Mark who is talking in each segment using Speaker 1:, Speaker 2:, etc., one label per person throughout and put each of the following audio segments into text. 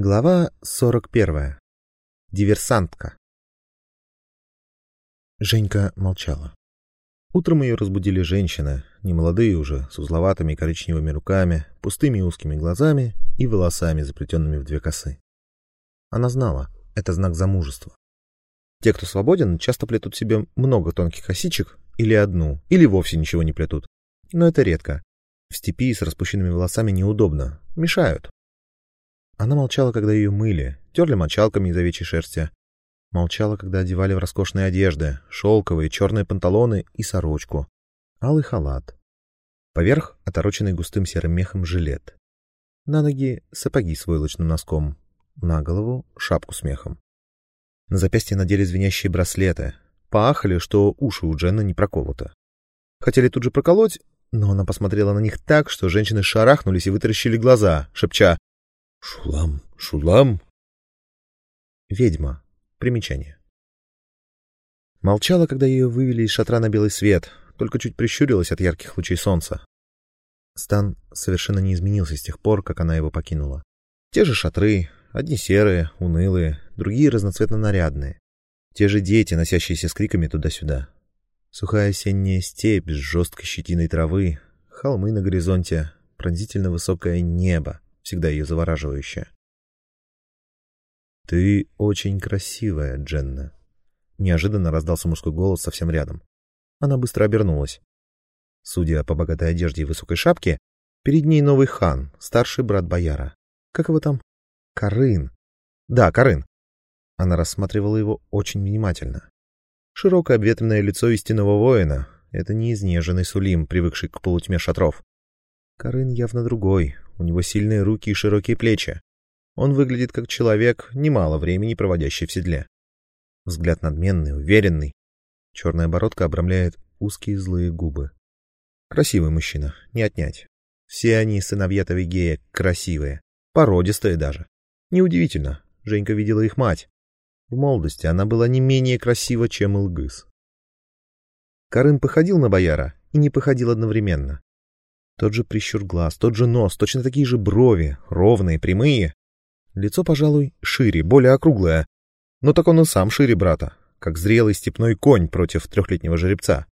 Speaker 1: Глава 41. Диверсантка. Женька молчала. Утром ее разбудили женщины, немолодые уже, с узловатыми коричневыми руками, пустыми узкими глазами и волосами, заплетенными в две косы. Она знала, это знак замужества. Те, кто свободен, часто плетут себе много тонких косичек, или одну, или вовсе ничего не плетут. Но это редко. В степи с распущенными волосами неудобно, мешают. Она молчала, когда ее мыли, терли мочалками из овечьей шерсти. Молчала, когда одевали в роскошные одежды, шелковые, черные панталоны и сорочку. Алый халат. Поверх отороченный густым серым мехом жилет. На ноги сапоги с войлочным носком. На голову шапку с мехом. На запястье надели звенящие браслеты. Поахали, что уши у Дженны не проколоты. Хотели тут же проколоть, но она посмотрела на них так, что женщины шарахнулись и вытаращили глаза, шепча
Speaker 2: Шулам, Шулам.
Speaker 1: Ведьма. Примечание. Молчала, когда ее вывели из шатра на белый свет, только чуть прищурилась от ярких лучей солнца. Стан совершенно не изменился с тех пор, как она его покинула. Те же шатры, одни серые, унылые, другие разноцветно-нарядные. Те же дети, носящиеся с криками туда-сюда. Сухая осенняя степь с жесткой щетиной травы, холмы на горизонте, пронзительно высокое небо, всегда ее завораживающая. «Ты очень красивая, Дженна», — неожиданно раздался мужской голос совсем рядом. Она быстро обернулась. Судя по богатой одежде и высокой шапке, перед ней новый хан, старший брат бояра. Как его там? Карын. Да, Карын. Она рассматривала его очень внимательно. Широкое обветренное лицо истинного воина — это не изнеженный Сулим, привыкший к полутьме шатров. Карын явно другой, у него сильные руки и широкие плечи. Он выглядит как человек, немало времени проводящий в седле. Взгляд надменный, уверенный. Черная бородка обрамляет узкие злые губы. Красивый мужчина, не отнять. Все они, сыновья Тавигея, красивые, породистые даже. Неудивительно, Женька видела их мать. В молодости она была не менее красива, чем Илгыз. Карын походил на бояра и не походил одновременно. Тот же прищур глаз, тот же нос, точно такие же брови, ровные, прямые. Лицо, пожалуй, шире, более округлое. Но так он и сам шире брата, как зрелый степной конь против трехлетнего жеребца.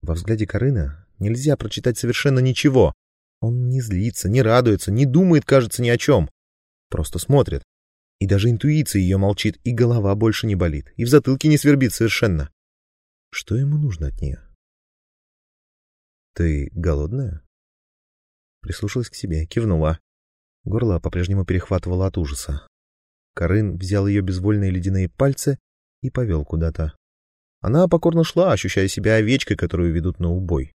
Speaker 1: Во взгляде Карына нельзя прочитать совершенно ничего. Он не злится, не радуется, не думает, кажется, ни о чем. Просто смотрит. И даже интуиция ее молчит, и голова больше не болит, и в затылке не свербит совершенно. Что ему нужно от нее? «Ты голодная?» Прислушалась к себе, кивнула. Горло по-прежнему перехватывало от ужаса. Карын взял ее безвольные ледяные пальцы и повел куда-то. Она покорно шла, ощущая себя овечкой, которую ведут на убой.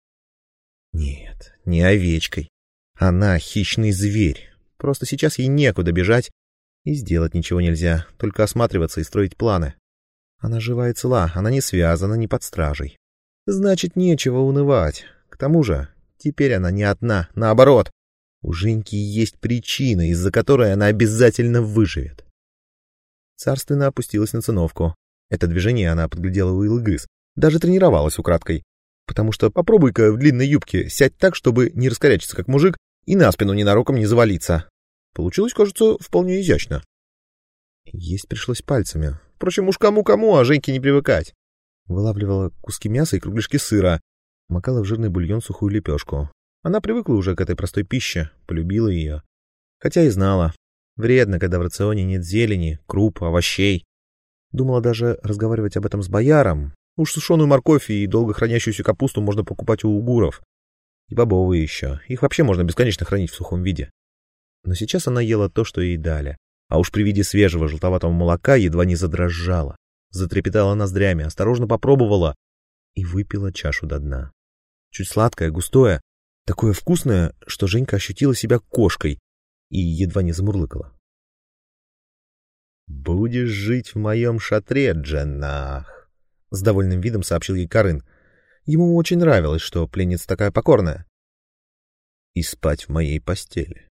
Speaker 1: Нет, не овечкой. Она хищный зверь. Просто сейчас ей некуда бежать, и сделать ничего нельзя, только осматриваться и строить планы. Она жива и цела, она не связана ни под стражей. Значит, нечего унывать. К тому же, теперь она не одна, наоборот. У Женьки есть причина, из-за которой она обязательно выживет. Царственно опустилась на циновку. Это движение она подглядела у Илгыз. Даже тренировалась украдкой. Потому что попробуй-ка в длинной юбке сядь так, чтобы не раскорячиться как мужик и на спину ненароком не завалиться. Получилось, кажется, вполне изящно. Есть пришлось пальцами. Впрочем, уж кому-кому, а Женьке не привыкать. Вылавливала куски мяса и кругляшки сыра, макала в жирный бульон сухую лепешку. Она привыкла уже к этой простой пище, полюбила ее. Хотя и знала. Вредно, когда в рационе нет зелени, круп, овощей. Думала даже разговаривать об этом с бояром. Уж сушеную морковь и долго хранящуюся капусту можно покупать у угуров. И бобовые еще. Их вообще можно бесконечно хранить в сухом виде. Но сейчас она ела то, что ей дали. А уж при виде свежего желтоватого молока едва не задрожала. Затрепетала ноздрями, осторожно попробовала и выпила чашу до дна. Чуть сладкое, густое, такое вкусное, что Женька ощутила себя кошкой и едва не замурлыкала. «Будешь жить в моем шатре, Дженнах», — с довольным видом сообщил ей Карын. Ему очень нравилось, что пленница такая покорная. «И спать в моей постели».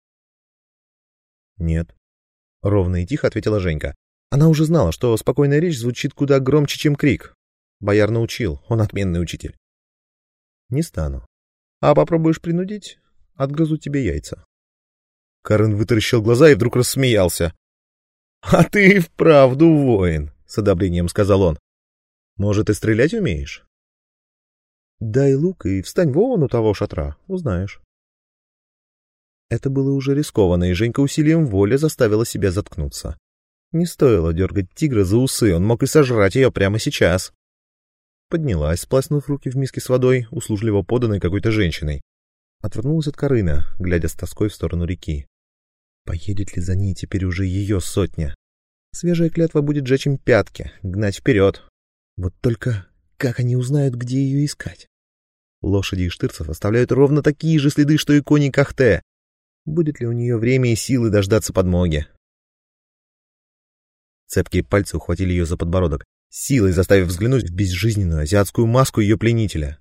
Speaker 1: «Нет», — ровно и тихо ответила Женька. Она уже знала, что спокойная речь звучит куда громче, чем крик. Бояр научил, он отменный учитель. Не стану. А попробуешь принудить, отгрызу тебе яйца. Карен вытаращил глаза и вдруг рассмеялся. «А ты и вправду воин», — с одобрением сказал он. «Может, и стрелять умеешь?» «Дай лук и встань вон у того шатра, узнаешь». Это было уже рискованно, и Женька усилием воли заставила себя заткнуться. Не стоило дергать тигра за усы, он мог и сожрать ее прямо сейчас. Поднялась, спласнув руки в миске с водой, услужливо поданной какой-то женщиной. Отвернулась от Карына, глядя с тоской в сторону реки. Поедет ли за ней теперь уже ее сотня? Свежая клятва будет жечь им пятки, гнать вперед. Вот только как они узнают, где ее искать? Лошади и штырцев оставляют ровно такие же следы, что и кони Кахте. Будет ли у нее время и силы дождаться подмоги? Цепкие пальцы ухватили ее за подбородок, силой заставив взглянуть в безжизненную азиатскую маску ее пленителя.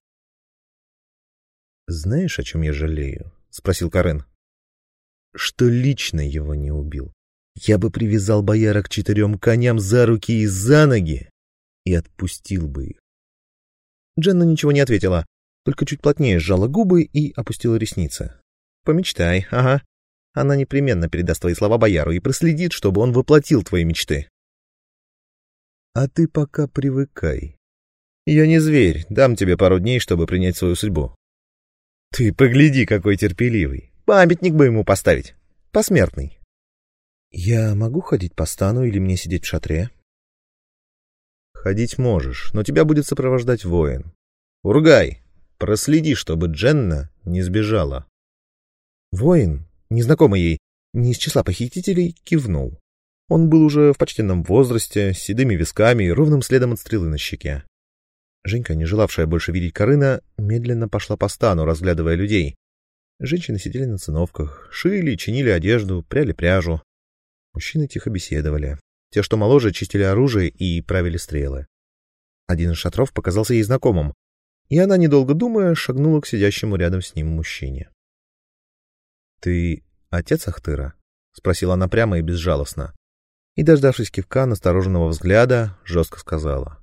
Speaker 1: «Знаешь, о чем я жалею?» — спросил Карен. «Что лично его не убил. Я бы привязал бояра к четырем коням за руки и за ноги и отпустил бы их». Дженна ничего не ответила, только чуть плотнее сжала губы и опустила ресницы. «Помечтай, ага. Она непременно передаст твои слова бояру и проследит, чтобы он воплотил твои мечты». А ты пока привыкай. Я не зверь, дам тебе пару дней, чтобы принять свою судьбу. Ты погляди, какой терпеливый. Памятник бы ему поставить. Посмертный. Я могу ходить по стану или мне сидеть в шатре? Ходить можешь, но тебя будет сопровождать воин. Ургай, проследи, чтобы Дженна не сбежала. Воин, незнакомый ей, не из числа похитителей, кивнул. Он был уже в почтенном возрасте, с седыми висками и ровным следом от стрелы на щеке. Женька, не желавшая больше видеть Карына, медленно пошла по стану, разглядывая людей. Женщины сидели на циновках, шили, чинили одежду, пряли пряжу. Мужчины тихо беседовали. Те, что моложе, чистили оружие и правили стрелы. Один из шатров показался ей знакомым, и она, недолго думая, шагнула к сидящему рядом с ним мужчине. — Ты отец Ахтыра? — спросила она прямо и безжалостно и, дождавшись кивка настороженного взгляда, жестко сказала.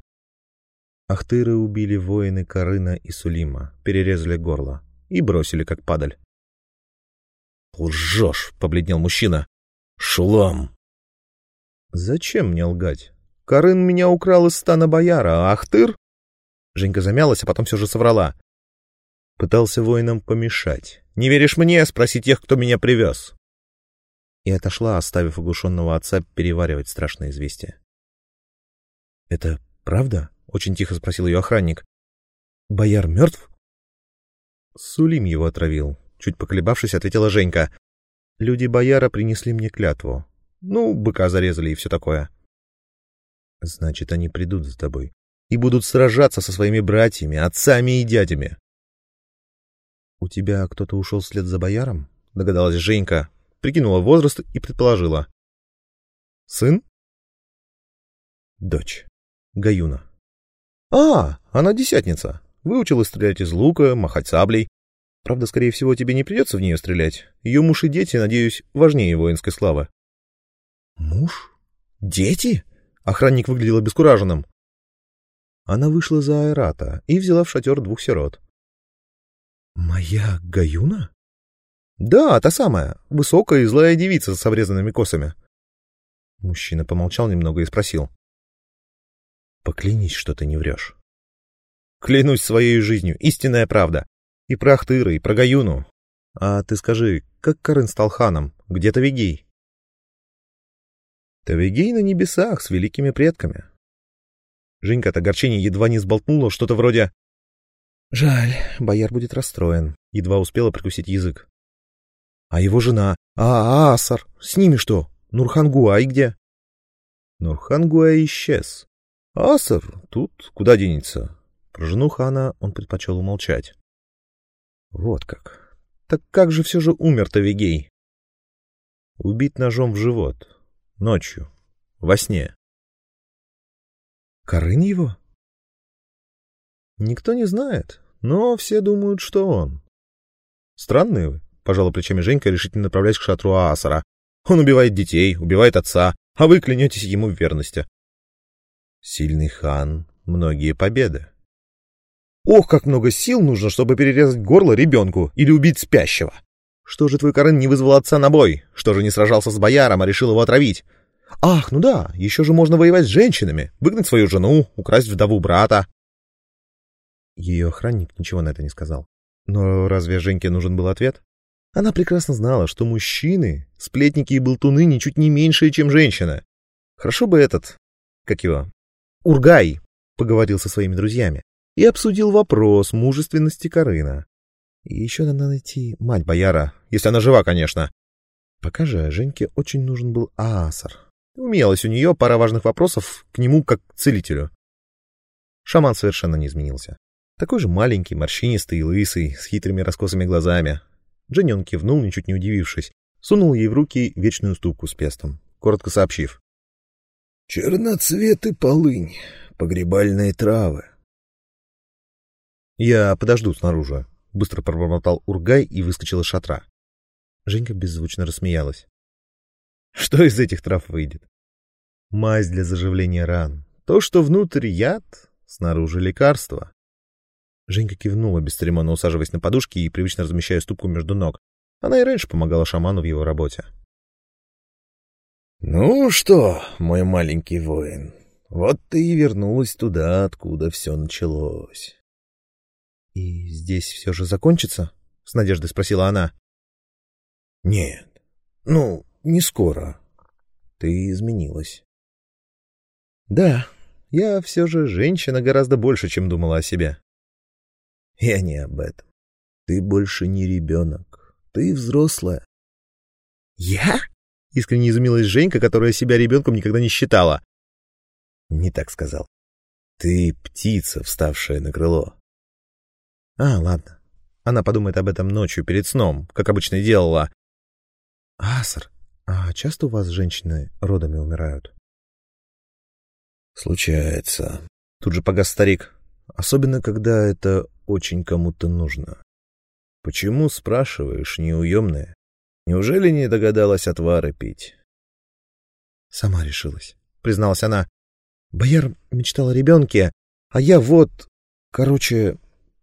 Speaker 1: Ахтыры убили воины Карына и Сулима, перерезали горло и бросили, как падаль. «Лжешь!» — побледнел мужчина. «Шулам!» «Зачем мне лгать? Карын меня украл из стана бояра, а Ахтыр...» Женька замялась, а потом все же соврала. Пытался воинам помешать. «Не веришь мне? Спроси тех, кто меня привез!» И отошла, оставив оглушенного отца переваривать страшное известие. — Это правда? — очень тихо спросил ее охранник. — Бояр мертв? — Сулим его отравил, — чуть поколебавшись, ответила Женька. — Люди бояра принесли мне клятву. Ну, быка зарезали и все такое. — Значит, они придут за тобой и будут сражаться со своими братьями, отцами и дядями. — У тебя кто-то ушел вслед за бояром? — догадалась Женька, прикинула возраст и предположила. «Сын?» «Дочь. Гаюна». «А, она десятница. Выучилась стрелять из лука, махать саблей. Правда, скорее всего, тебе не придется в нее стрелять. Ее муж и дети, надеюсь, важнее воинской славы». «Муж? Дети?» Охранник выглядел обескураженным. Она вышла за Айрата и взяла в шатер двух сирот. «Моя Гаюна?» Да, та самая, высокая и злая девица с обрезанными косами. Мужчина помолчал немного и спросил. Поклянись, что ты не врешь. Клянусь своей жизнью, истинная правда. И про Ахтыра, и про Гаюну. А ты скажи, как Карын стал ханом? Где Тавигей? Тавигей на небесах с великими предками. Женька от огорчения едва не сболтнула что-то вроде «Жаль, бояр будет расстроен», едва успела прикусить язык. А его жена? А, Асар. С ними что? Нурхангуай где? Нурхангуай исчез. Асар тут куда денется? Про жену хана он предпочел умолчать. Вот как. Так как же все же умер-то Вегей? Убит ножом в живот. Ночью. Во сне. Корын его? Никто не знает, но все думают, что он. Странные вы. — пожала плечами Женька, решительно направляясь к шатру Аасара. «Он убивает детей, убивает отца, а вы клянетесь ему в верности». «Сильный хан, многие победы». «Ох, как много сил нужно, чтобы перерезать горло ребенку или убить спящего!» Что же твой Карын не вызвал отца на бой? Что же не сражался с бояром, а решил его отравить? Ах, ну да, еще же можно воевать с женщинами, выгнать свою жену, украсть вдову брата. Ее охранник ничего на это не сказал. Но разве Женьке нужен был ответ? Она прекрасно знала, что мужчины, сплетники и болтуны ничуть не меньшие, чем женщина. Хорошо бы этот, как его, Ургай, поговорил со своими друзьями и обсудил вопрос мужественности Карына. И еще надо найти мать бояра, если она жива, конечно. Пока же Женьке очень нужен был Аасар. Умелась у нее пара важных вопросов к нему как к целителю. Шаман совершенно не изменился. Такой же маленький, морщинистый и лысый, с хитрыми раскосыми глазами. Женен кивнул, ничуть не удивившись. Сунул ей в руки вечную ступку с пестом, коротко сообщив.
Speaker 2: — Черноцвет и полынь, погребальные травы.
Speaker 1: — Я подожду снаружи, — быстро пробормотал Ургай и выскочил из шатра. Женька беззвучно рассмеялась. — Что из этих трав выйдет? Мазь для заживления ран. То, что внутрь яд, снаружи лекарство. Женька кивнула, бесцеремонно усаживаясь на подушки и привычно размещая ступку между ног. Она и раньше помогала шаману в его работе.
Speaker 2: — Ну что, мой маленький воин, вот ты и вернулась туда, откуда все началось.
Speaker 1: — И здесь все же закончится? — с надеждой спросила она.
Speaker 2: — Нет, ну, не скоро. Ты изменилась.
Speaker 1: — Да, я все же женщина гораздо больше, чем думала о себе.
Speaker 2: Я не об этом. Ты больше не ребенок. Ты взрослая.
Speaker 1: Я? Искренне изумилась Женька, которая себя ребенком никогда не считала.
Speaker 2: Не так сказал. Ты птица, вставшая на крыло.
Speaker 1: А, ладно. Она подумает об этом ночью перед сном, как обычно делала. Асар, а часто у вас женщины родами умирают?
Speaker 2: Случается.
Speaker 1: Тут же погас старик. Особенно, когда это очень кому-то нужно.
Speaker 2: Почему, спрашиваешь, неуемная? Неужели не догадалась отвары пить?
Speaker 1: Сама решилась, призналась она. Бояр мечтал о ребенке, а я вот... Короче,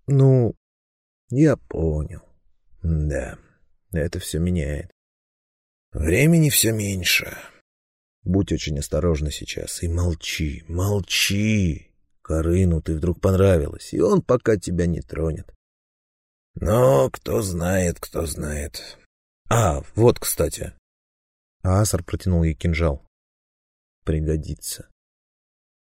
Speaker 1: ну...
Speaker 2: Я понял. Да, это все меняет. Времени все меньше. Будь очень осторожна сейчас и молчи, молчи. Карыну ты вдруг понравилась, и он пока тебя не тронет. Но кто знает, кто знает. А, вот, кстати.
Speaker 1: Асар протянул ей кинжал.
Speaker 2: Пригодится.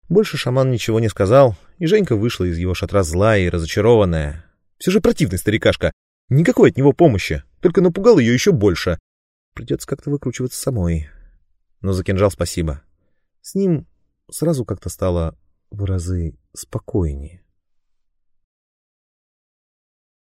Speaker 1: Больше шаман ничего не сказал, и Женька вышла из его шатра злая и разочарованная. Все же противный старикашка. Никакой от него помощи, только напугал ее еще больше. Придется как-то выкручиваться самой. Но за кинжал спасибо. С ним сразу как-то стало в разы спокойнее.